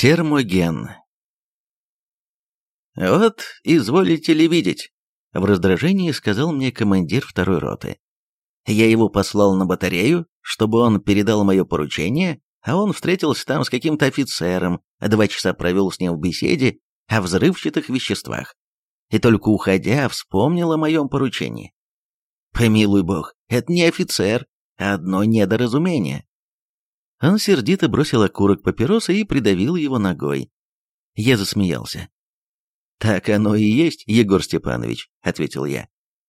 Термоген. «Вот, изволите ли видеть?» — в раздражении сказал мне командир второй роты. Я его послал на батарею, чтобы он передал мое поручение, а он встретился там с каким-то офицером, два часа провел с ним в беседе о взрывчатых веществах. И только уходя, вспомнил о моем поручении. Помилуй бог, это не офицер, а одно недоразумение. Он сердито бросил окурок папироса и придавил его ногой. Я засмеялся. «Так оно и есть, Егор Степанович», — ответил я.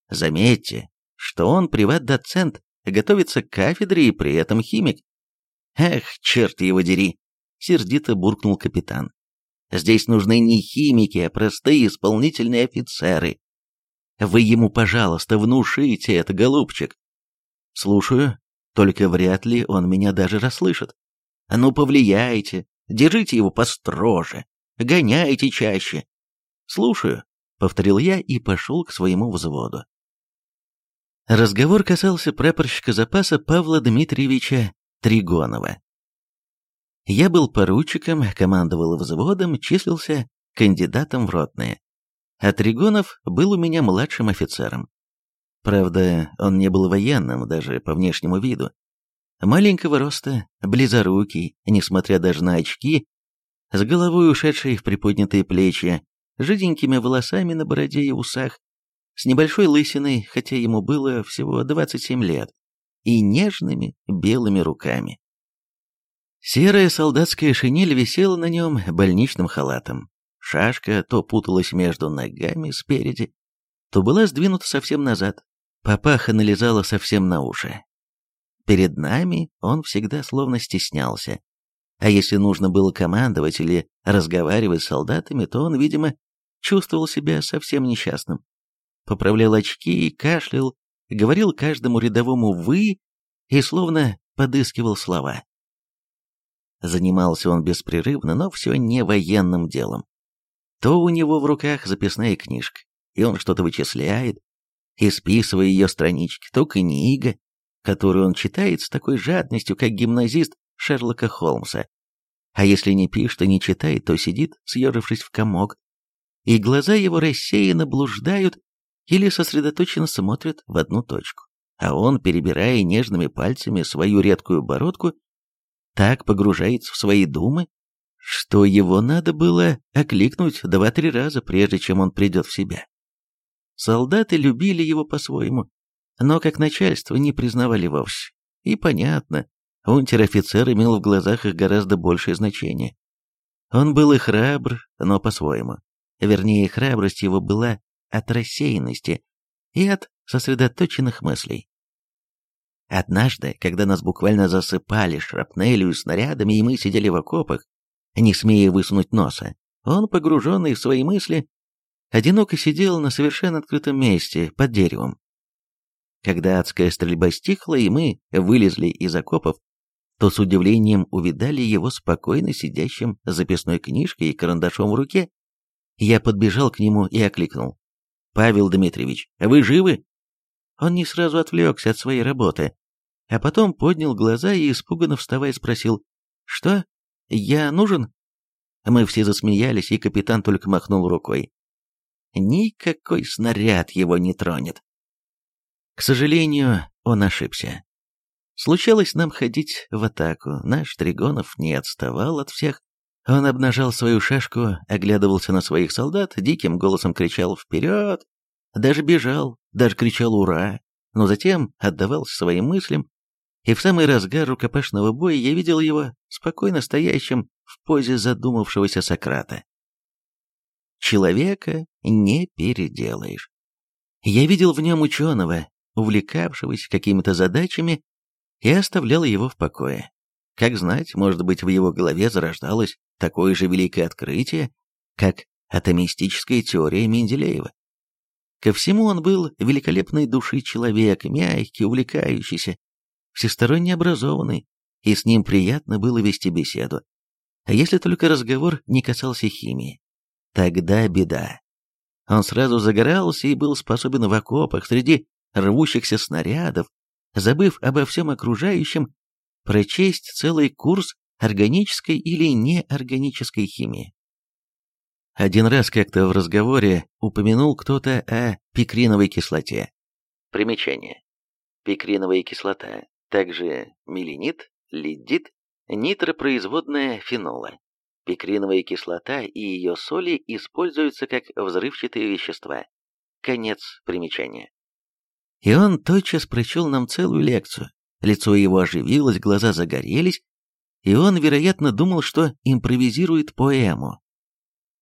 «Заметьте, что он приват-доцент, готовится к кафедре и при этом химик. Эх, черт его дери, сердито буркнул капитан. Здесь нужны не химики, а простые исполнительные офицеры. Вы ему, пожалуйста, внушите это, голубчик. Слушаю, только вряд ли он меня даже расслышит. Ну, повлияйте, держите его построже, гоняйте чаще. Слушаю, повторил я и пошел к своему взводу. Разговор касался прапорщика запаса Павла Дмитриевича Тригонова. Я был поручиком, командовал взводом, числился кандидатом в ротные. А Тригонов был у меня младшим офицером. Правда, он не был военным, даже по внешнему виду. Маленького роста, близорукий, несмотря даже на очки, с головой ушедшей в приподнятые плечи, жиденькими волосами на бороде и усах, с небольшой лысиной, хотя ему было всего 27 лет, и нежными белыми руками. Серая солдатская шинель висела на нем больничным халатом. Шашка то путалась между ногами спереди, то была сдвинута совсем назад. Папаха налезала совсем на уши. Перед нами он всегда словно стеснялся. А если нужно было командовать или разговаривать с солдатами, то он, видимо, чувствовал себя совсем несчастным поправлял очки и кашлял, говорил каждому рядовому «вы» и словно подыскивал слова. Занимался он беспрерывно, но все не военным делом. То у него в руках записная книжка, и он что-то вычисляет, и списывая ее странички, то книга, которую он читает с такой жадностью, как гимназист Шерлока Холмса. А если не пишет и не читает, то сидит, съежившись в комок, и глаза его рассеянно блуждают или сосредоточенно смотрит в одну точку, а он, перебирая нежными пальцами свою редкую бородку, так погружается в свои думы, что его надо было окликнуть два-три раза, прежде чем он придет в себя. Солдаты любили его по-своему, но как начальство не признавали вовсе. И понятно, унтер-офицер имел в глазах их гораздо большее значение. Он был и храбр, но по-своему. Вернее, храбрость его была от рассеянности и от сосредоточенных мыслей. Однажды, когда нас буквально засыпали шрапнелью и снарядами, и мы сидели в окопах, не смея высунуть носа, он, погруженный в свои мысли, одиноко сидел на совершенно открытом месте, под деревом. Когда адская стрельба стихла, и мы вылезли из окопов, то с удивлением увидали его спокойно сидящим с записной книжкой и карандашом в руке. Я подбежал к нему и окликнул. «Павел Дмитриевич, вы живы?» Он не сразу отвлекся от своей работы, а потом поднял глаза и, испуганно вставая, спросил, «Что? Я нужен?» Мы все засмеялись, и капитан только махнул рукой. Никакой снаряд его не тронет. К сожалению, он ошибся. Случалось нам ходить в атаку, наш Тригонов не отставал от всех, он обнажал свою шашку, оглядывался на своих солдат, диким голосом кричал «Вперед!», даже бежал, даже кричал «Ура!», но затем отдавался своим мыслям, и в самый разгар рукопашного боя я видел его спокойно стоящим в позе задумавшегося Сократа. Человека не переделаешь. Я видел в нем ученого, увлекавшегося какими-то задачами, и оставлял его в покое. Как знать, может быть, в его голове зарождалось такое же великое открытие, как атомистическая теория Менделеева. Ко всему он был великолепной души человек, мягкий, увлекающийся, всесторонне образованный, и с ним приятно было вести беседу. А если только разговор не касался химии, тогда беда. Он сразу загорался и был способен в окопах среди рвущихся снарядов, забыв обо всем окружающем, прочесть целый курс органической или неорганической химии. Один раз как-то в разговоре упомянул кто-то о пикриновой кислоте. Примечание. Пикриновая кислота, также меленит, лидит, нитропроизводная фенола. Пикриновая кислота и ее соли используются как взрывчатые вещества. Конец примечания. И он тотчас прочел нам целую лекцию. Лицо его оживилось, глаза загорелись, и он, вероятно, думал, что импровизирует поэму.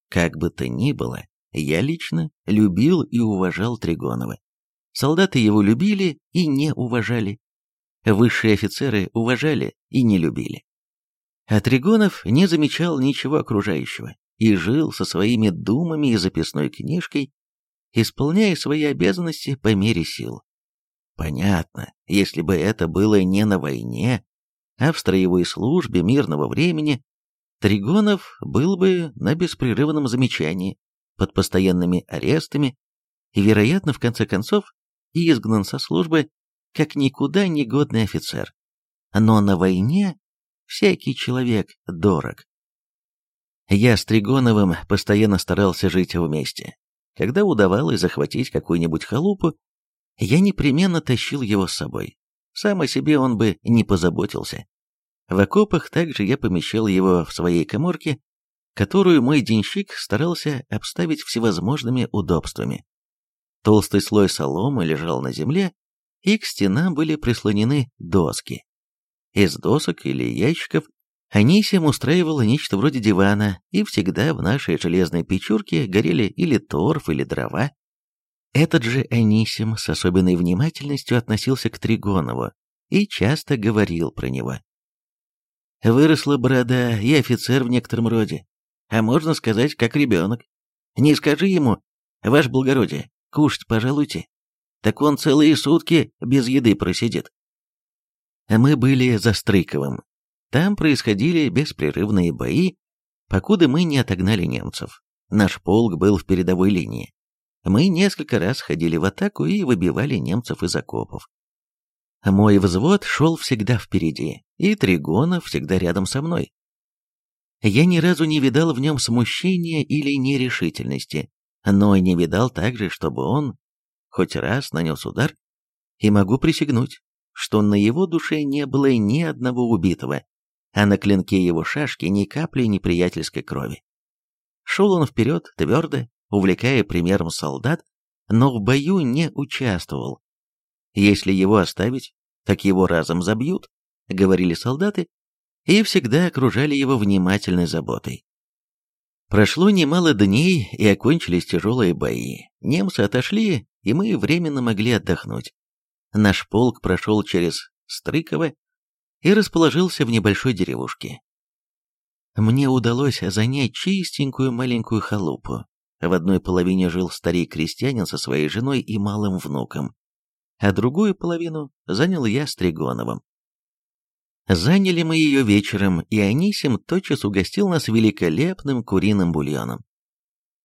Как бы то ни было, я лично любил и уважал Тригонова. Солдаты его любили и не уважали. Высшие офицеры уважали и не любили. А Тригонов не замечал ничего окружающего и жил со своими думами и записной книжкой, исполняя свои обязанности по мере сил. Понятно, если бы это было не на войне, а в строевой службе мирного времени, Тригонов был бы на беспрерывном замечании, под постоянными арестами и, вероятно, в конце концов, изгнан со службы как никуда не годный офицер. Но на войне всякий человек дорог. Я с Тригоновым постоянно старался жить вместе. Когда удавалось захватить какую-нибудь халупу, я непременно тащил его с собой. Сам о себе он бы не позаботился. В окопах также я помещал его в своей коморке, которую мой денщик старался обставить всевозможными удобствами. Толстый слой соломы лежал на земле, и к стенам были прислонены доски. Из досок или ящиков Анисим устраивала нечто вроде дивана, и всегда в нашей железной печурке горели или торф, или дрова. Этот же Анисим с особенной внимательностью относился к Тригонову и часто говорил про него. Выросла борода и офицер в некотором роде, а можно сказать, как ребенок. Не скажи ему, ваше благородие, кушать пожалуйте, так он целые сутки без еды просидит. Мы были за Стрыковым. Там происходили беспрерывные бои, покуда мы не отогнали немцев. Наш полк был в передовой линии. Мы несколько раз ходили в атаку и выбивали немцев из окопов. Мой взвод шел всегда впереди, и Тригонов всегда рядом со мной. Я ни разу не видал в нем смущения или нерешительности, но не видал также, чтобы он хоть раз нанес удар, и могу присягнуть, что на его душе не было ни одного убитого, а на клинке его шашки ни капли неприятельской крови. Шел он вперед твердо, увлекая примером солдат, но в бою не участвовал, если его оставить, так его разом забьют, говорили солдаты, и всегда окружали его внимательной заботой. Прошло немало дней, и окончились тяжелые бои. Немцы отошли, и мы временно могли отдохнуть. Наш полк прошел через Стрыково и расположился в небольшой деревушке. Мне удалось занять чистенькую маленькую халупу. В одной половине жил старик-крестьянин со своей женой и малым внуком а другую половину занял я с Тригоновым. Заняли мы ее вечером, и Анисим тотчас угостил нас великолепным куриным бульоном.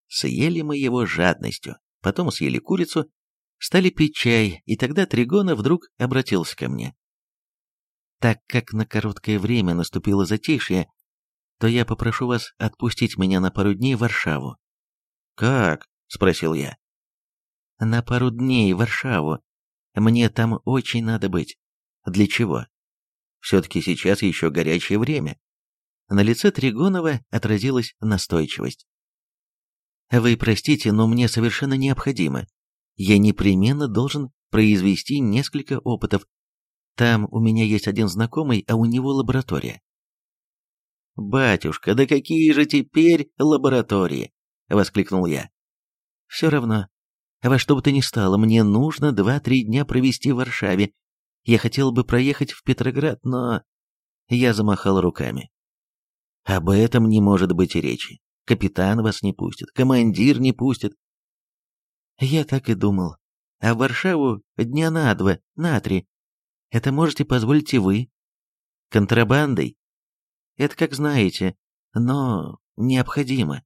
Съели мы его жадностью, потом съели курицу, стали пить чай, и тогда Тригонов вдруг обратился ко мне. Так как на короткое время наступило затишье, то я попрошу вас отпустить меня на пару дней в Варшаву. «Как?» — спросил я. «На пару дней в Варшаву, мне там очень надо быть. Для чего? Все-таки сейчас еще горячее время. На лице Тригонова отразилась настойчивость. «Вы простите, но мне совершенно необходимо. Я непременно должен произвести несколько опытов. Там у меня есть один знакомый, а у него лаборатория». «Батюшка, да какие же теперь лаборатории?» — воскликнул я. «Все равно, во что бы то ни стало, мне нужно два-три дня провести в Варшаве. Я хотел бы проехать в Петроград, но...» Я замахал руками. «Об этом не может быть и речи. Капитан вас не пустит, командир не пустит». Я так и думал. А в Варшаву дня на два, на три. Это можете позволить и вы. Контрабандой. Это как знаете, но необходимо.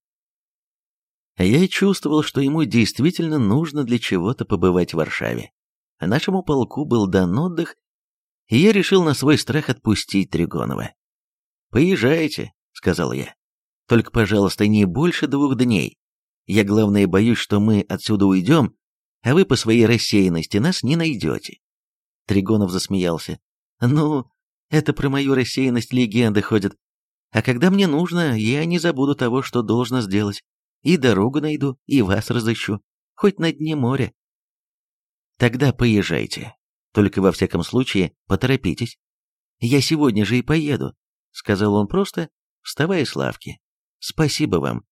Я чувствовал, что ему действительно нужно для чего-то побывать в Варшаве. Нашему полку был дан отдых, и я решил на свой страх отпустить Тригонова. «Поезжайте», — сказал я. «Только, пожалуйста, не больше двух дней. Я, главное, боюсь, что мы отсюда уйдем, а вы по своей рассеянности нас не найдете». Тригонов засмеялся. «Ну, это про мою рассеянность легенды ходят. А когда мне нужно, я не забуду того, что должно сделать. И дорогу найду, и вас разыщу, хоть на дне моря. Тогда поезжайте. Только во всяком случае поторопитесь. Я сегодня же и поеду, сказал он просто, вставая с лавки. Спасибо вам.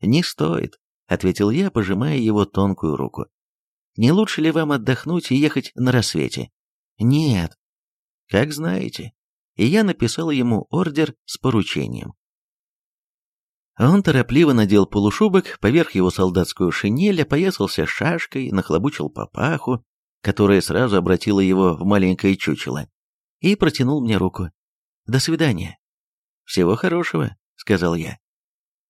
Не стоит, ответил я, пожимая его тонкую руку. Не лучше ли вам отдохнуть и ехать на рассвете? Нет. Как знаете. И я написал ему ордер с поручением. Он торопливо надел полушубок, поверх его солдатскую шинель, опоясался шашкой, нахлобучил папаху, которая сразу обратила его в маленькое чучело, и протянул мне руку. «До свидания». «Всего хорошего», — сказал я.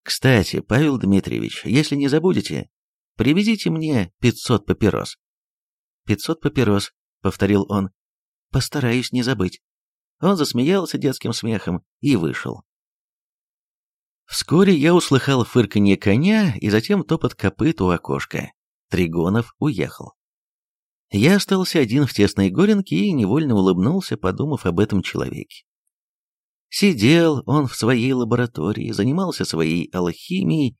«Кстати, Павел Дмитриевич, если не забудете, привезите мне пятьсот папирос». «Пятьсот папирос», — повторил он. «Постараюсь не забыть». Он засмеялся детским смехом и вышел. Вскоре я услыхал фырканье коня и затем топот копыт у окошка. Тригонов уехал. Я остался один в тесной горенке и невольно улыбнулся, подумав об этом человеке. Сидел он в своей лаборатории, занимался своей алхимией,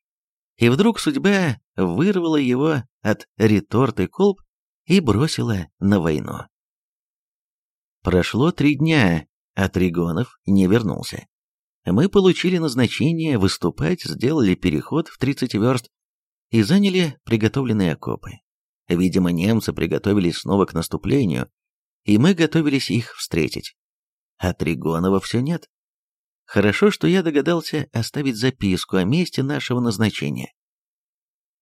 и вдруг судьба вырвала его от реторты колб и бросила на войну. Прошло три дня, а Тригонов не вернулся. Мы получили назначение выступать, сделали переход в 30 верст и заняли приготовленные окопы. Видимо, немцы приготовились снова к наступлению, и мы готовились их встретить. А Тригонова все нет. Хорошо, что я догадался оставить записку о месте нашего назначения.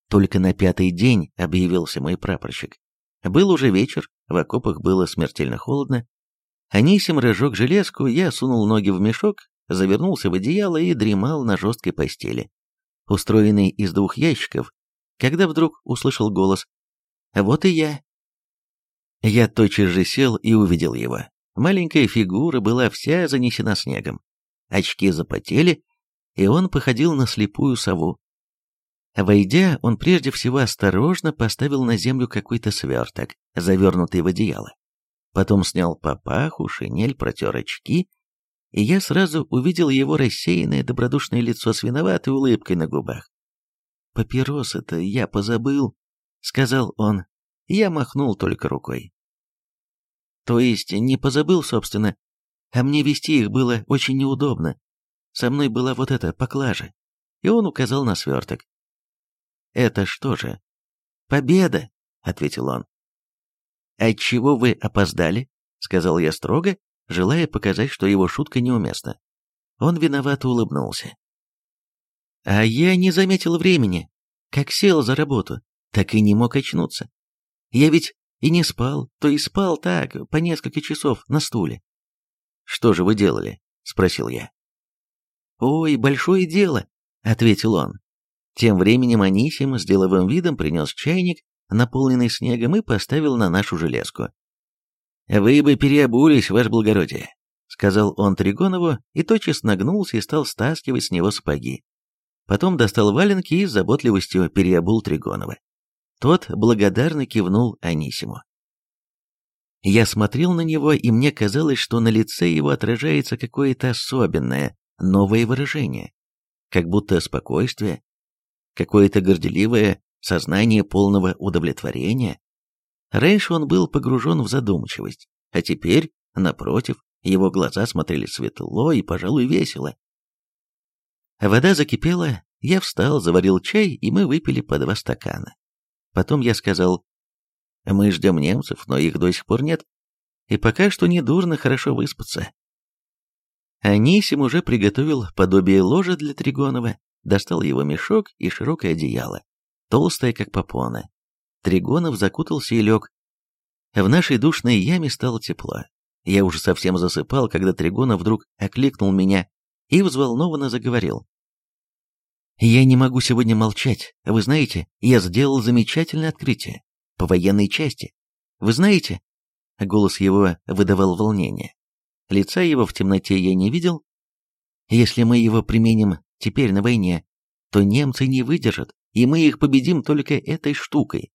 Только на пятый день объявился мой прапорщик. Был уже вечер, в окопах было смертельно холодно. Анисим разжег железку, я сунул ноги в мешок завернулся в одеяло и дремал на жесткой постели, устроенной из двух ящиков, когда вдруг услышал голос «Вот и я». Я тотчас же сел и увидел его. Маленькая фигура была вся занесена снегом. Очки запотели, и он походил на слепую сову. Войдя, он прежде всего осторожно поставил на землю какой-то сверток, завернутый в одеяло. Потом снял папаху, шинель, протер очки и я сразу увидел его рассеянное добродушное лицо с виноватой улыбкой на губах. «Папиросы-то я позабыл», — сказал он. Я махнул только рукой. То есть не позабыл, собственно, а мне вести их было очень неудобно. Со мной была вот эта поклажа, и он указал на сверток. «Это что же?» «Победа», — ответил он. «Отчего вы опоздали?» — сказал я строго, желая показать, что его шутка неуместна. Он виновато улыбнулся. А я не заметил времени. Как сел за работу, так и не мог очнуться. Я ведь и не спал, то и спал так, по несколько часов на стуле. «Что же вы делали?» — спросил я. «Ой, большое дело», — ответил он. Тем временем Анисим с деловым видом принес чайник, наполненный снегом, и поставил на нашу железку. «Вы бы переобулись, ваше благородие», — сказал он Тригонову и тотчас нагнулся и стал стаскивать с него сапоги. Потом достал валенки и с заботливостью переобул Тригонова. Тот благодарно кивнул Анисиму. Я смотрел на него, и мне казалось, что на лице его отражается какое-то особенное, новое выражение, как будто спокойствие, какое-то горделивое сознание полного удовлетворения, Раньше он был погружен в задумчивость, а теперь, напротив, его глаза смотрели светло и, пожалуй, весело. Вода закипела, я встал, заварил чай, и мы выпили по два стакана. Потом я сказал, мы ждем немцев, но их до сих пор нет, и пока что недурно хорошо выспаться. Анисим уже приготовил подобие ложа для Тригонова, достал его мешок и широкое одеяло, толстое, как попона, Тригонов закутался и лег. В нашей душной яме стало тепло. Я уже совсем засыпал, когда Тригонов вдруг окликнул меня и взволнованно заговорил. «Я не могу сегодня молчать. Вы знаете, я сделал замечательное открытие. По военной части. Вы знаете?» Голос его выдавал волнение. Лица его в темноте я не видел. Если мы его применим теперь на войне, то немцы не выдержат, и мы их победим только этой штукой.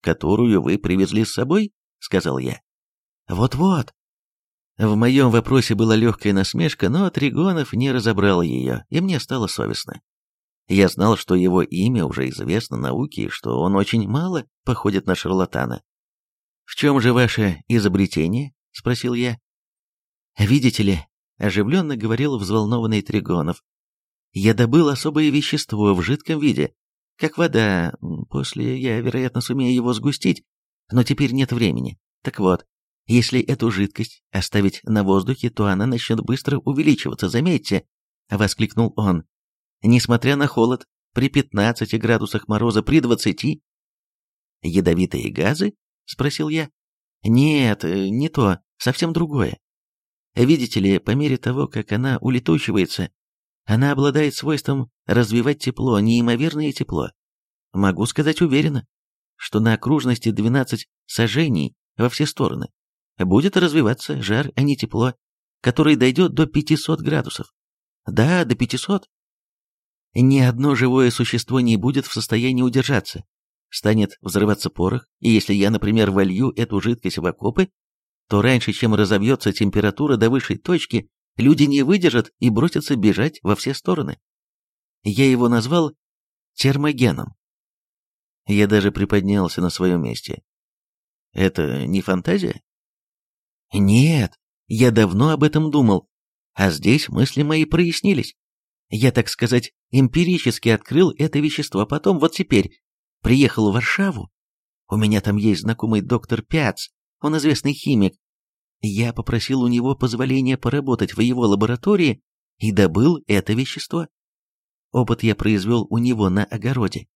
«Которую вы привезли с собой?» — сказал я. «Вот-вот». В моем вопросе была легкая насмешка, но Тригонов не разобрал ее, и мне стало совестно. Я знал, что его имя уже известно науке, и что он очень мало походит на шарлатана. «В чем же ваше изобретение?» — спросил я. «Видите ли», — оживленно говорил взволнованный Тригонов, «я добыл особое вещество в жидком виде, как вода, после я, вероятно, сумею его сгустить, но теперь нет времени. Так вот, если эту жидкость оставить на воздухе, то она начнет быстро увеличиваться, заметьте, — воскликнул он. Несмотря на холод, при 15 градусах мороза, при 20... «Ядовитые газы?» — спросил я. «Нет, э, не то, совсем другое. Видите ли, по мере того, как она улетучивается, она обладает свойством развивать тепло, неимоверное тепло. Могу сказать уверенно, что на окружности 12 сажений во все стороны будет развиваться жар, а не тепло, который дойдет до 500 градусов. Да, до 500. Ни одно живое существо не будет в состоянии удержаться. Станет взрываться порох, и если я, например, волью эту жидкость в окопы, то раньше, чем разовьется температура до высшей точки, люди не выдержат и бросятся бежать во все стороны. Я его назвал термогеном. Я даже приподнялся на своем месте. Это не фантазия? Нет, я давно об этом думал, а здесь мысли мои прояснились. Я, так сказать, эмпирически открыл это вещество, потом вот теперь приехал в Варшаву. У меня там есть знакомый доктор Пяц, он известный химик. Я попросил у него позволения поработать в его лаборатории и добыл это вещество. Опыт я произвел у него на огороде.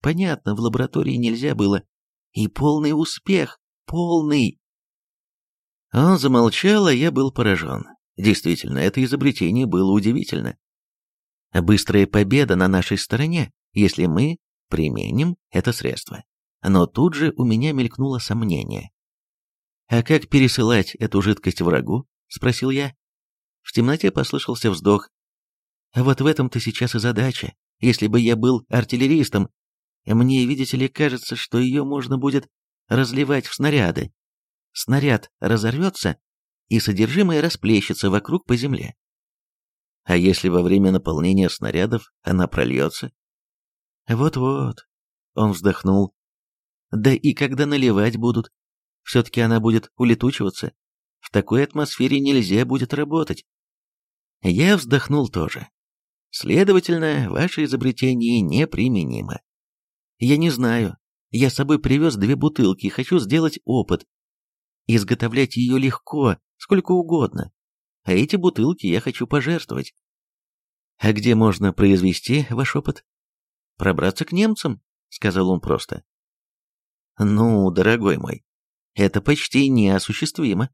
Понятно, в лаборатории нельзя было. И полный успех, полный. Он замолчал, а я был поражен. Действительно, это изобретение было удивительно. Быстрая победа на нашей стороне, если мы применим это средство. Но тут же у меня мелькнуло сомнение. «А как пересылать эту жидкость врагу?» — спросил я. В темноте послышался вздох. «Вот в этом-то сейчас и задача. Если бы я был артиллеристом, мне, видите ли, кажется, что ее можно будет разливать в снаряды. Снаряд разорвется, и содержимое расплещется вокруг по земле. А если во время наполнения снарядов она прольется? Вот-вот, он вздохнул. Да и когда наливать будут, все-таки она будет улетучиваться. В такой атмосфере нельзя будет работать. Я вздохнул тоже. Следовательно, ваше изобретение неприменимо. Я не знаю. Я с собой привез две бутылки и хочу сделать опыт. Изготовлять ее легко, сколько угодно а эти бутылки я хочу пожертвовать. А где можно произвести ваш опыт? Пробраться к немцам, сказал он просто. Ну, дорогой мой, это почти неосуществимо.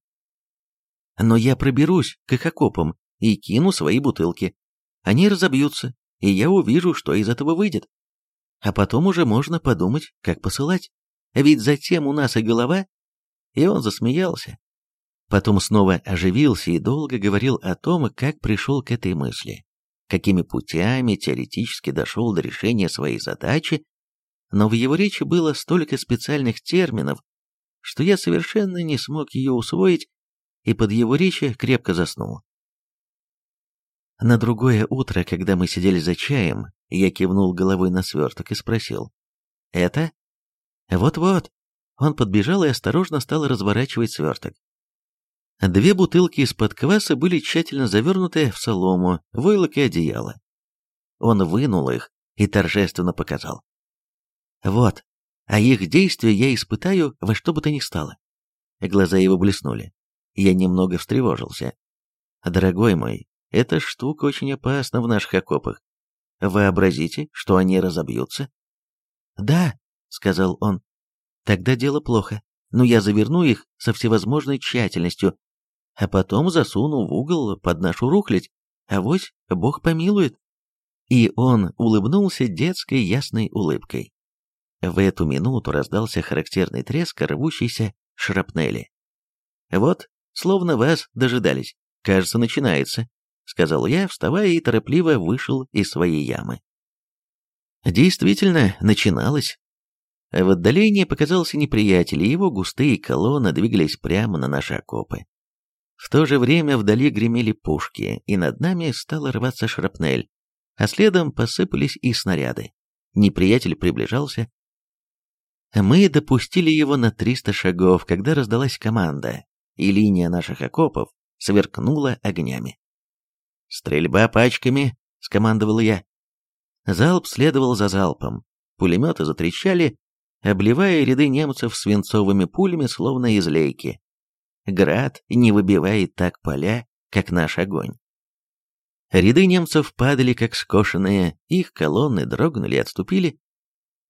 Но я проберусь к их окопам и кину свои бутылки. Они разобьются, и я увижу, что из этого выйдет. А потом уже можно подумать, как посылать. Ведь затем у нас и голова... И он засмеялся, Потом снова оживился и долго говорил о том, как пришел к этой мысли, какими путями теоретически дошел до решения своей задачи, но в его речи было столько специальных терминов, что я совершенно не смог ее усвоить и под его речи крепко заснул. На другое утро, когда мы сидели за чаем, я кивнул головой на сверток и спросил. «Это?» «Вот-вот». Он подбежал и осторожно стал разворачивать сверток. Две бутылки из-под кваса были тщательно завернуты в солому, войлок и одеяло. Он вынул их и торжественно показал. «Вот, а их действия я испытаю во что бы то ни стало». Глаза его блеснули. Я немного встревожился. «Дорогой мой, эта штука очень опасна в наших окопах. Вообразите, что они разобьются». «Да», — сказал он, — «тогда дело плохо, но я заверну их со всевозможной тщательностью, а потом засуну в угол под нашу рухлядь, авось Бог помилует. И он улыбнулся детской ясной улыбкой. В эту минуту раздался характерный треск рвущейся шрапнели. «Вот, словно вас дожидались. Кажется, начинается», — сказал я, вставая и торопливо вышел из своей ямы. Действительно, начиналось. В отдалении показался неприятель, и его густые колонны двигались прямо на наши окопы. В то же время вдали гремели пушки, и над нами стала рваться шрапнель, а следом посыпались и снаряды. Неприятель приближался. Мы допустили его на 300 шагов, когда раздалась команда, и линия наших окопов сверкнула огнями. «Стрельба пачками!» — скомандовал я. Залп следовал за залпом. Пулеметы затрещали, обливая ряды немцев свинцовыми пулями, словно из лейки. Град не выбивает так поля, как наш огонь. Ряды немцев падали, как скошенные, их колонны дрогнули и отступили.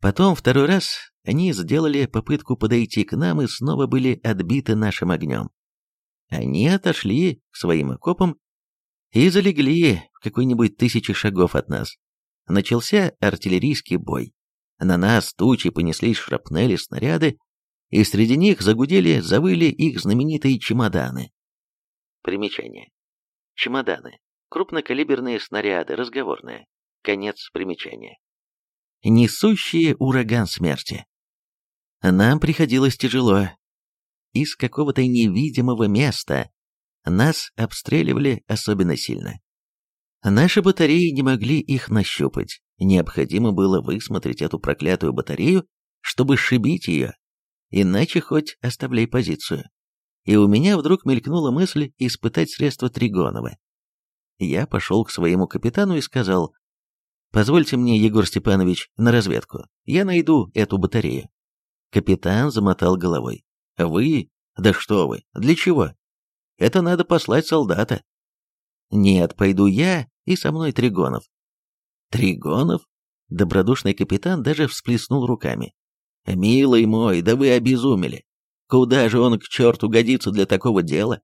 Потом второй раз они сделали попытку подойти к нам и снова были отбиты нашим огнем. Они отошли к своим окопам и залегли в какой-нибудь тысячи шагов от нас. Начался артиллерийский бой. На нас тучи понеслись шрапнели, снаряды, и среди них загудели, завыли их знаменитые чемоданы. Примечание. Чемоданы. Крупнокалиберные снаряды, разговорные. Конец примечания. Несущие ураган смерти. Нам приходилось тяжело. Из какого-то невидимого места нас обстреливали особенно сильно. Наши батареи не могли их нащупать. Необходимо было высмотреть эту проклятую батарею, чтобы сшибить ее. Иначе хоть оставляй позицию. И у меня вдруг мелькнула мысль испытать средства Тригонова. Я пошел к своему капитану и сказал, «Позвольте мне, Егор Степанович, на разведку. Я найду эту батарею». Капитан замотал головой. «Вы? Да что вы? Для чего? Это надо послать солдата». «Нет, пойду я и со мной Тригонов. Тригонов? Добродушный капитан даже всплеснул руками. «Милый мой, да вы обезумели! Куда же он к черту годится для такого дела?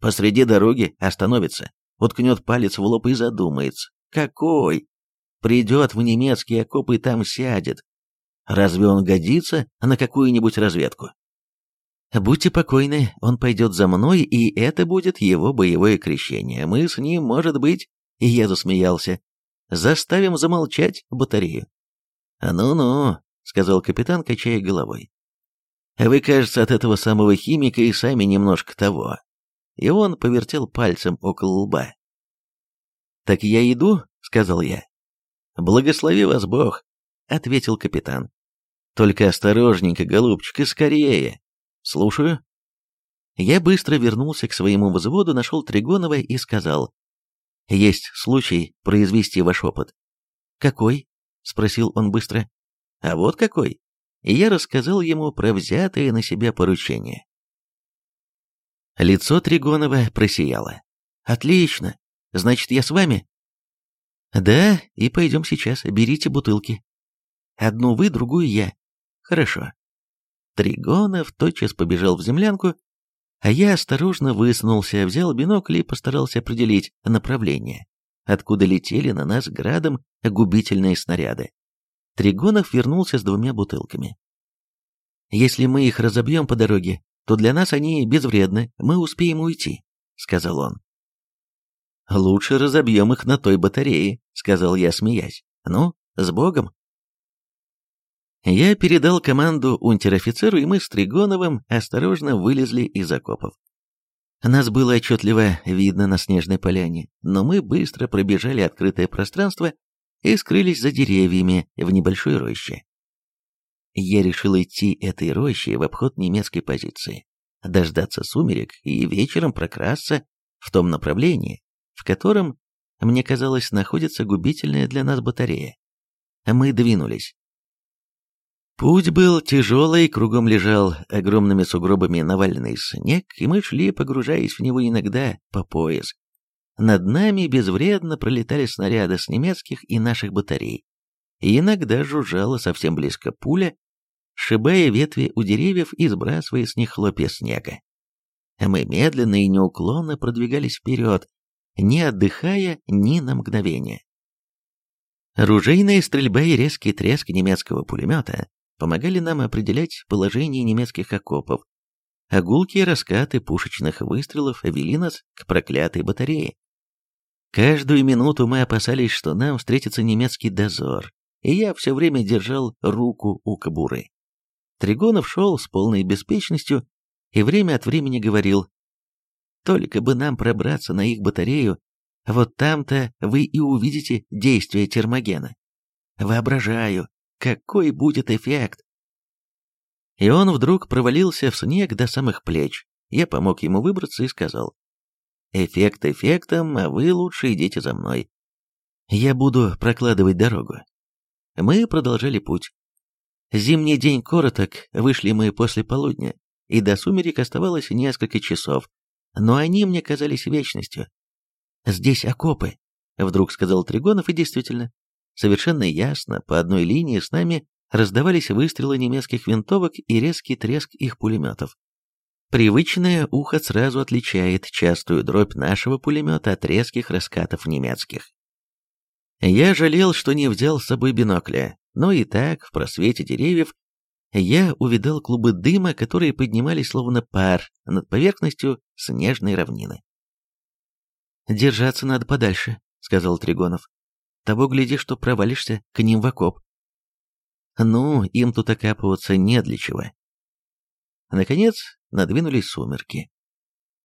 Посреди дороги остановится, уткнет палец в лоб и задумается. Какой? Придет в немецкие окопы и там сядет. Разве он годится на какую-нибудь разведку? Будьте покойны, он пойдет за мной, и это будет его боевое крещение. Мы с ним, может быть, и я засмеялся. Заставим замолчать батарею. «Ну-ну», — сказал капитан, качая головой. «Вы, кажется, от этого самого химика и сами немножко того». И он повертел пальцем около лба. «Так я иду», — сказал я. «Благослови вас Бог», — ответил капитан. «Только осторожненько, голубчик, и скорее. Слушаю». Я быстро вернулся к своему взводу, нашел Тригонова и сказал, есть случай произвести ваш опыт. Какой? Спросил он быстро. А вот какой. И я рассказал ему про взятое на себя поручение. Лицо Тригонова просияло. «Отлично! Значит, я с вами?» «Да, и пойдем сейчас, берите бутылки. Одну вы, другую я. Хорошо». Тригонов тотчас побежал в землянку, а я осторожно высунулся, взял бинокль и постарался определить направление, откуда летели на нас градом губительные снаряды. Тригонов вернулся с двумя бутылками. «Если мы их разобьем по дороге, то для нас они безвредны, мы успеем уйти», — сказал он. «Лучше разобьем их на той батарее», — сказал я, смеясь. «Ну, с Богом!» Я передал команду унтер-офицеру, и мы с Тригоновым осторожно вылезли из окопов. Нас было отчетливо видно на снежной поляне, но мы быстро пробежали открытое пространство и скрылись за деревьями в небольшой роще. Я решил идти этой рощей в обход немецкой позиции, дождаться сумерек и вечером прокрасться в том направлении, в котором, мне казалось, находится губительная для нас батарея. Мы двинулись. Путь был тяжелый, кругом лежал огромными сугробами наваленный снег, и мы шли, погружаясь в него иногда по пояс. Над нами безвредно пролетали снаряды с немецких и наших батарей. И иногда жужжала совсем близко пуля, сшибая ветви у деревьев и сбрасывая с них хлопья снега. Мы медленно и неуклонно продвигались вперед, не отдыхая ни на мгновение. Ружейная стрельба и резкий треск немецкого пулемета помогали нам определять положение немецких окопов, а гулкие раскаты пушечных выстрелов вели нас к проклятой батарее. Каждую минуту мы опасались, что нам встретится немецкий дозор, и я все время держал руку у кобуры. Тригонов шел с полной беспечностью и время от времени говорил, «Только бы нам пробраться на их батарею, вот там-то вы и увидите действие термогена. Воображаю, какой будет эффект!» И он вдруг провалился в снег до самых плеч. Я помог ему выбраться и сказал, «Эффект эффектом, а вы лучше идите за мной. Я буду прокладывать дорогу». Мы продолжали путь. Зимний день короток, вышли мы после полудня, и до сумерек оставалось несколько часов, но они мне казались вечностью. «Здесь окопы», — вдруг сказал Тригонов, и действительно, совершенно ясно, по одной линии с нами раздавались выстрелы немецких винтовок и резкий треск их пулеметов. Привычное ухо сразу отличает частую дробь нашего пулемета от резких раскатов немецких. Я жалел, что не взял с собой бинокля, но и так, в просвете деревьев, я увидал клубы дыма, которые поднимались словно пар над поверхностью снежной равнины. «Держаться надо подальше», — сказал Тригонов. «Того гляди, что провалишься к ним в окоп». «Ну, им тут окапываться не для чего». Наконец, надвинулись сумерки.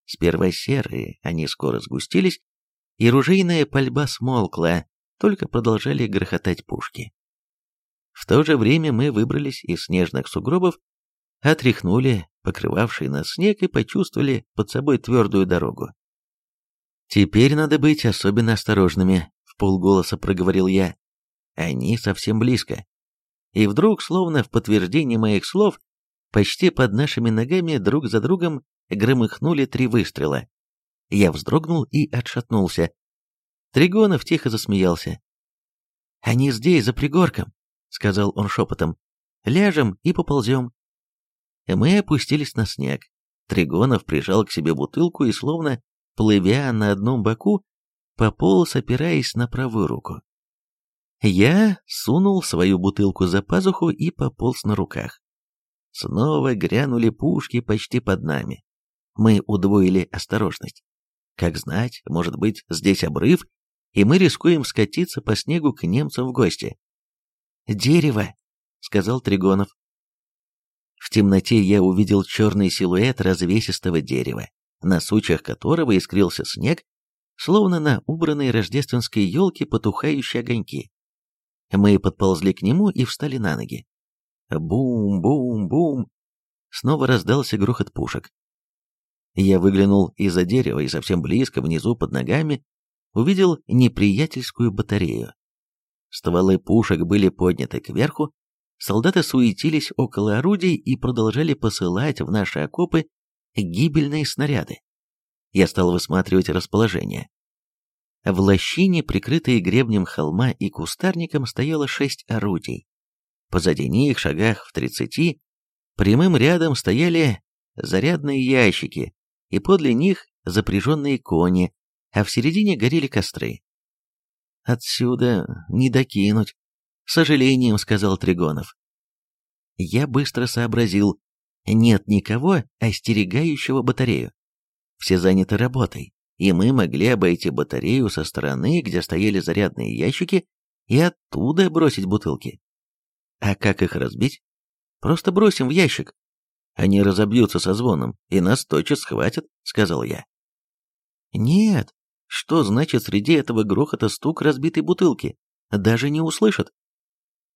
Сперва серые, они скоро сгустились, и ружейная пальба смолкла, только продолжали грохотать пушки. В то же время мы выбрались из снежных сугробов, отряхнули покрывавший нас снег и почувствовали под собой твердую дорогу. «Теперь надо быть особенно осторожными», — в полголоса проговорил я. «Они совсем близко». И вдруг, словно в подтверждение моих слов, почти под нашими ногами друг за другом громыхнули три выстрела. Я вздрогнул и отшатнулся. Тригонов тихо засмеялся. «Они здесь, за пригорком», — сказал он шепотом. «Ляжем и поползем». Мы опустились на снег. Тригонов прижал к себе бутылку и, словно плывя на одном боку, пополз, опираясь на правую руку. Я сунул свою бутылку за пазуху и пополз на руках. Снова грянули пушки почти под нами. Мы удвоили осторожность. Как знать, может быть, здесь обрыв, и мы рискуем скатиться по снегу к немцам в гости. «Дерево!» — сказал Тригонов. В темноте я увидел черный силуэт развесистого дерева, на сучьях которого искрился снег, словно на убранной рождественской елке потухающие огоньки. Мы подползли к нему и встали на ноги. Бум-бум-бум! Снова раздался грохот пушек. Я выглянул из-за дерева и совсем близко, внизу под ногами, увидел неприятельскую батарею. Стволы пушек были подняты кверху, солдаты суетились около орудий и продолжали посылать в наши окопы гибельные снаряды. Я стал высматривать расположение. В лощине, прикрытой гребнем холма и кустарником, стояло шесть орудий. Позади них, шагах в тридцати, прямым рядом стояли зарядные ящики, и подле них запряженные кони, а в середине горели костры. «Отсюда не докинуть», — с сожалением сказал Тригонов. Я быстро сообразил, нет никого, остерегающего батарею. Все заняты работой, и мы могли обойти батарею со стороны, где стояли зарядные ящики, и оттуда бросить бутылки. А как их разбить? Просто бросим в ящик. Они разобьются со звоном, и нас тотчас схватят, сказал я. Нет, что значит среди этого грохота стук разбитой бутылки? Даже не услышат.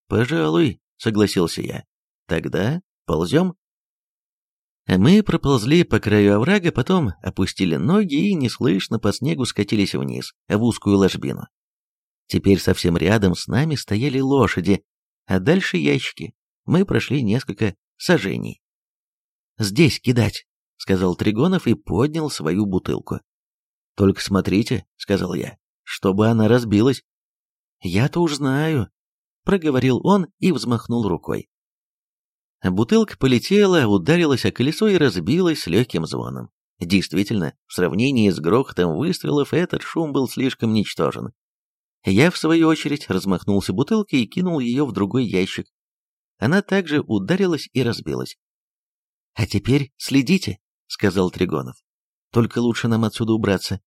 Пожалуй, согласился я. Тогда ползем. Мы проползли по краю оврага, потом опустили ноги и неслышно по снегу скатились вниз, в узкую ложбину. Теперь совсем рядом с нами стояли лошади, а дальше ящики. Мы прошли несколько сажений. «Здесь кидать», — сказал Тригонов и поднял свою бутылку. «Только смотрите», — сказал я, — «чтобы она разбилась». «Я-то уж знаю», — проговорил он и взмахнул рукой. Бутылка полетела, ударилась о колесо и разбилась с легким звоном. Действительно, в сравнении с грохотом выстрелов этот шум был слишком ничтожен. Я, в свою очередь, размахнулся бутылкой и кинул ее в другой ящик. Она также ударилась и разбилась. «А теперь следите», — сказал Тригонов. «Только лучше нам отсюда убраться.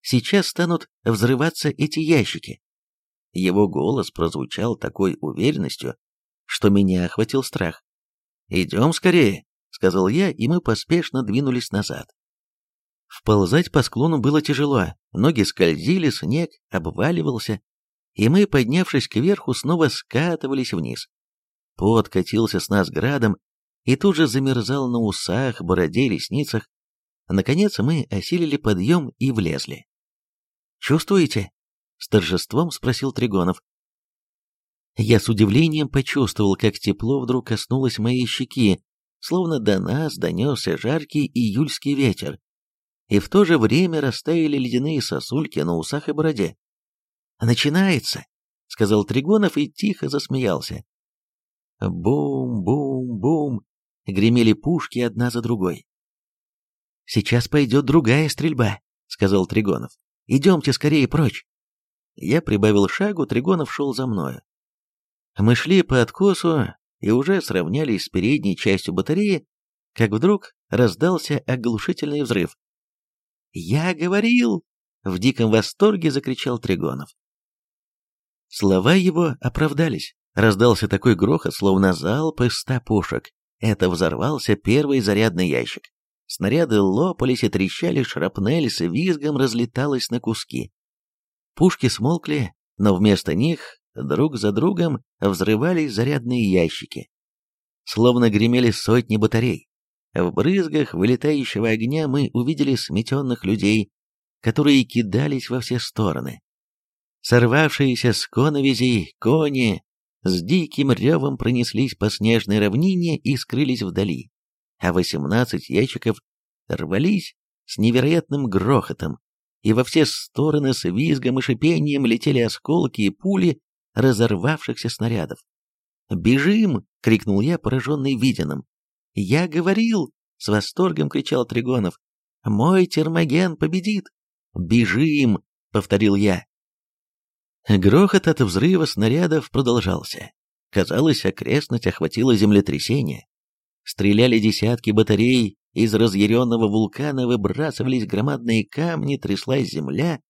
сейчас станут взрываться эти ящики. Его голос прозвучал такой уверенностью, что меня охватил страх. «Идем скорее», — сказал я, и мы поспешно двинулись назад. Вползать по склону было тяжело, ноги скользили, снег обваливался, и мы, поднявшись кверху, снова скатывались вниз. Пот катился с нас градом и тут же замерзал на усах, бороде, ресницах. Наконец мы осилили подъем и влезли. «Чувствуете?» — с торжеством спросил Тригонов. Я с удивлением почувствовал, как тепло вдруг коснулось моей щеки, словно до нас донесся жаркий июльский ветер. И в то же время растаяли ледяные сосульки на усах и бороде. «Начинается!» — сказал Тригонов и тихо засмеялся. Бум-бум-бум! Гремели пушки одна за другой. «Сейчас пойдет другая стрельба», — сказал Тригонов. «Идемте скорее прочь». Я прибавил шагу, Тригонов шел за мною. Мы шли по откосу и уже сравнялись с передней частью батареи, как вдруг раздался оглушительный взрыв. «Я говорил!» — в диком восторге закричал Тригонов. Слова его оправдались. Раздался такой грохот, словно залп из ста пушек. Это взорвался первый зарядный ящик. Снаряды лопались и трещали, шрапнель с визгом разлеталась на куски. Пушки смолкли, но вместо них друг за другом взрывались зарядные ящики. Словно гремели сотни батарей. В брызгах вылетающего огня мы увидели сметенных людей, которые кидались во все стороны. Сорвавшиеся с коновизей кони с диким ревом пронеслись по снежной равнине и скрылись вдали, а восемнадцать ящиков рвались с невероятным грохотом, и во все стороны с визгом и шипением летели осколки и пули разорвавшихся снарядов. «Бежим!» — крикнул я, пораженный виденным. «Я говорил!» — с восторгом кричал Тригонов. «Мой термоген победит!» «Бежим!» — повторил я. Грохот от взрыва снарядов продолжался. Казалось, окрестность охватило землетрясение. Стреляли десятки батарей, из разъяренного вулкана выбрасывались громадные камни, тряслась земля,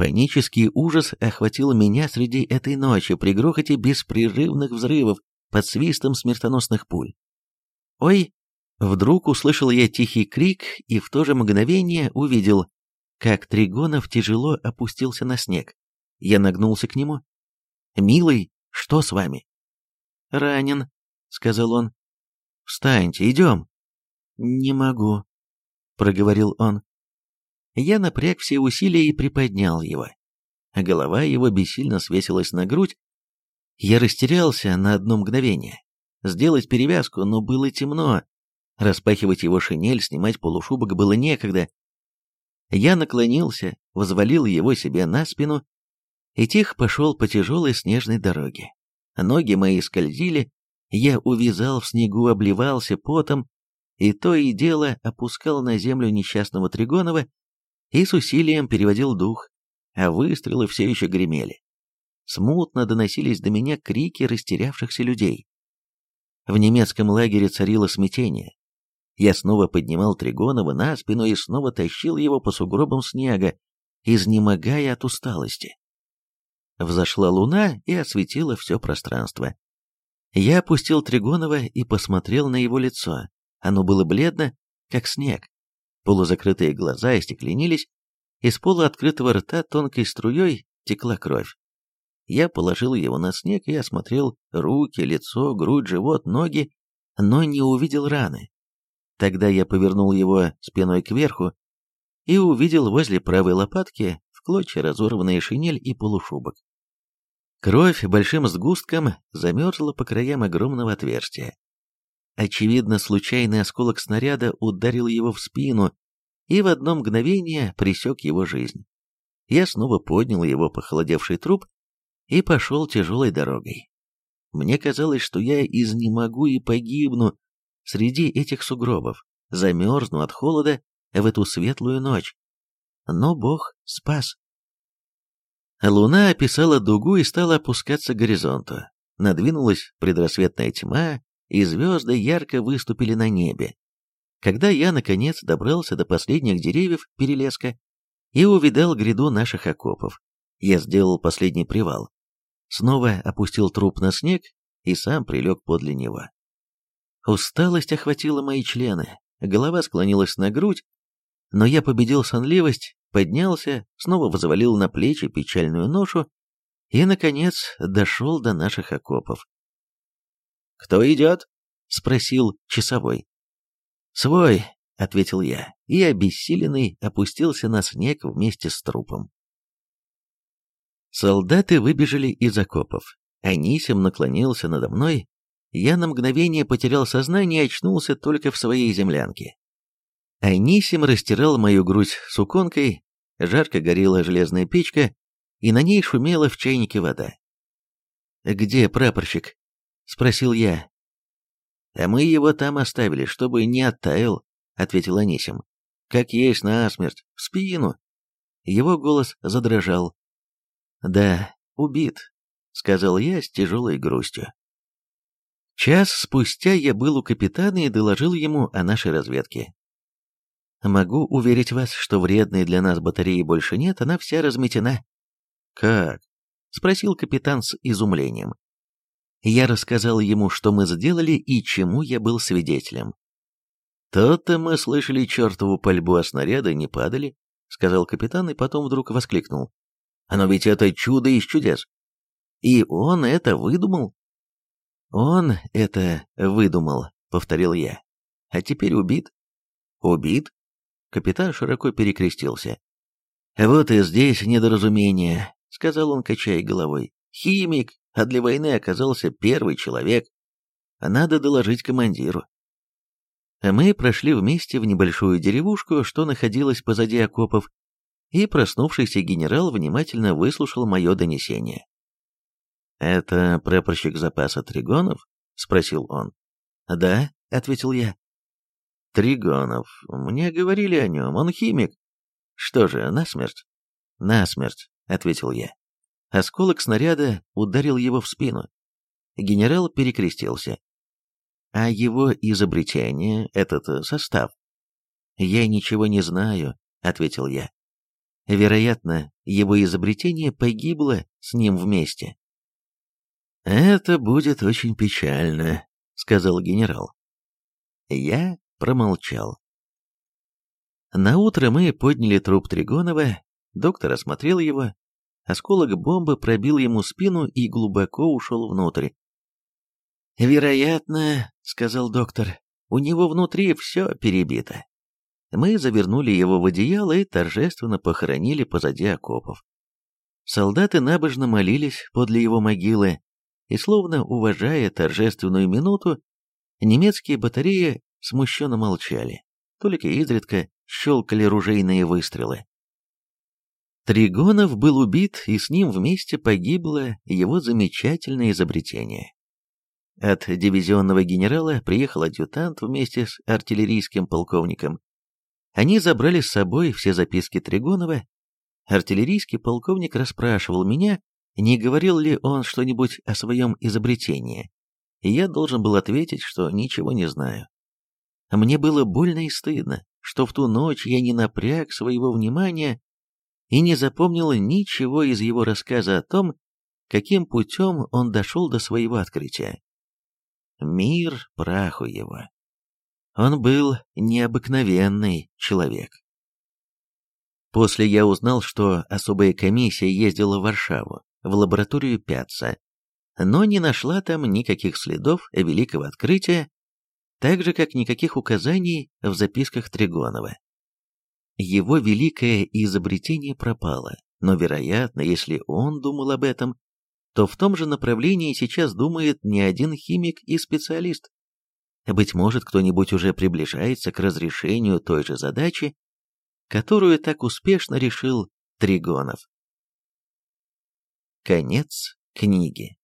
Панический ужас охватил меня среди этой ночи при грохоте беспрерывных взрывов под свистом смертоносных пуль. «Ой!» Вдруг услышал я тихий крик и в то же мгновение увидел, как Тригонов тяжело опустился на снег. Я нагнулся к нему. «Милый, что с вами?» «Ранен», — сказал он. «Встаньте, идем». «Не могу», — проговорил он. Я напряг все усилия и приподнял его. Голова его бессильно свесилась на грудь. Я растерялся на одно мгновение. Сделать перевязку, но было темно. Распахивать его шинель, снимать полушубок было некогда. Я наклонился, возвалил его себе на спину и тихо пошел по тяжелой снежной дороге. Ноги мои скользили, я увязал в снегу, обливался потом, и то и дело опускал на землю несчастного Тригонова, и с усилием переводил дух, а выстрелы все еще гремели. Смутно доносились до меня крики растерявшихся людей. В немецком лагере царило смятение. Я снова поднимал Тригонова на спину и снова тащил его по сугробам снега, изнемогая от усталости. Взошла луна и осветила все пространство. Я опустил Тригонова и посмотрел на его лицо. Оно было бледно, как снег. Полузакрытые глаза остекленились, из полуоткрытого рта тонкой струей текла кровь. Я положил его на снег и осмотрел руки, лицо, грудь, живот, ноги, но не увидел раны. Тогда я повернул его спиной кверху и увидел возле правой лопатки в клочья разорванные шинель и полушубок. Кровь большим сгустком замерзла по краям огромного отверстия. Очевидно, случайный осколок снаряда ударил его в спину и в одно мгновение пресек его жизнь. Я снова поднял его похолодевший труп и пошел тяжелой дорогой. Мне казалось, что я изнемогу и погибну среди этих сугробов, замерзну от холода в эту светлую ночь. Но Бог спас. Луна описала дугу и стала опускаться к горизонту. Надвинулась предрассветная тьма, и звезды ярко выступили на небе. Когда я, наконец, добрался до последних деревьев перелеска, и увидал гряду наших окопов. Я сделал последний привал. Снова опустил труп на снег и сам прилег подле него. Усталость охватила мои члены, голова склонилась на грудь, но я победил сонливость, поднялся, снова взвалил на плечи печальную ношу и, наконец, дошел до наших окопов. «Кто идет?» — спросил часовой. «Свой», — ответил я, и, обессиленный, опустился на снег вместе с трупом. Солдаты выбежали из окопов. Анисим наклонился надо мной. Я на мгновение потерял сознание и очнулся только в своей землянке. Анисим растирал мою грудь суконкой, жарко горела железная печка, и на ней шумела в чайнике вода. «Где прапорщик?» — спросил я. «А мы его там оставили, чтобы не оттаял», — ответил Анисим. «Как есть насмерть, в спину». Его голос задрожал. «Да, убит», — сказал я с тяжелой грустью. Час спустя я был у капитана и доложил ему о нашей разведке. Могу уверить вас, что вредной для нас батареи больше нет, она вся разметена. Как? Спросил капитан с изумлением. Я рассказал ему, что мы сделали и чему я был свидетелем. «То-то мы слышали чертову пальбу, а снаряды не падали», — сказал капитан и потом вдруг воскликнул. «Оно ведь это чудо из чудес! И он это выдумал?» «Он это выдумал», — повторил я. «А теперь убит». «Убит?» Капитан широко перекрестился. «Вот и здесь недоразумение», — сказал он, качая головой. «Химик, а для войны оказался первый человек. Надо доложить командиру». Мы прошли вместе в небольшую деревушку, что находилась позади окопов, и проснувшийся генерал внимательно выслушал мое донесение. «Это прапорщик запаса Тригонов?» — спросил он. «Да», — ответил я. Тригонов. Мне говорили о нем, он химик. Что же, насмерть? Насмерть, ответил я. Осколок снаряда ударил его в спину. Генерал перекрестился. А его изобретение, этот состав? Я ничего не знаю, ответил я. Вероятно, его изобретение погибло с ним вместе. «Это будет очень печально», — сказал генерал. Я промолчал. На утро мы подняли труп Тригонова, доктор осмотрел его, осколок бомбы пробил ему спину и глубоко ушел внутрь. «Вероятно, — сказал доктор, — у него внутри все перебито». Мы завернули его в одеяло и торжественно похоронили позади окопов. Солдаты набожно молились подле его могилы, и, словно уважая торжественную минуту, немецкие батареи смущенно молчали, только изредка щелкали ружейные выстрелы. Тригонов был убит, и с ним вместе погибло его замечательное изобретение. От дивизионного генерала приехал адъютант вместе с артиллерийским полковником. Они забрали с собой все записки Тригонова. Артиллерийский полковник расспрашивал меня, не говорил ли он что-нибудь о своем изобретении, и я должен был ответить, что ничего не знаю. Мне было больно и стыдно, что в ту ночь я не напряг своего внимания и не запомнил ничего из его рассказа о том, каким путем он дошел до своего открытия. Мир праху его. Он был необыкновенный человек. После я узнал, что особая комиссия ездила в Варшаву, в лабораторию Пятца, но не нашла там никаких следов великого открытия так же, как никаких указаний в записках Тригонова. Его великое изобретение пропало, но, вероятно, если он думал об этом, то в том же направлении сейчас думает не один химик и специалист. Быть может, кто-нибудь уже приближается к разрешению той же задачи, которую так успешно решил Тригонов. Конец книги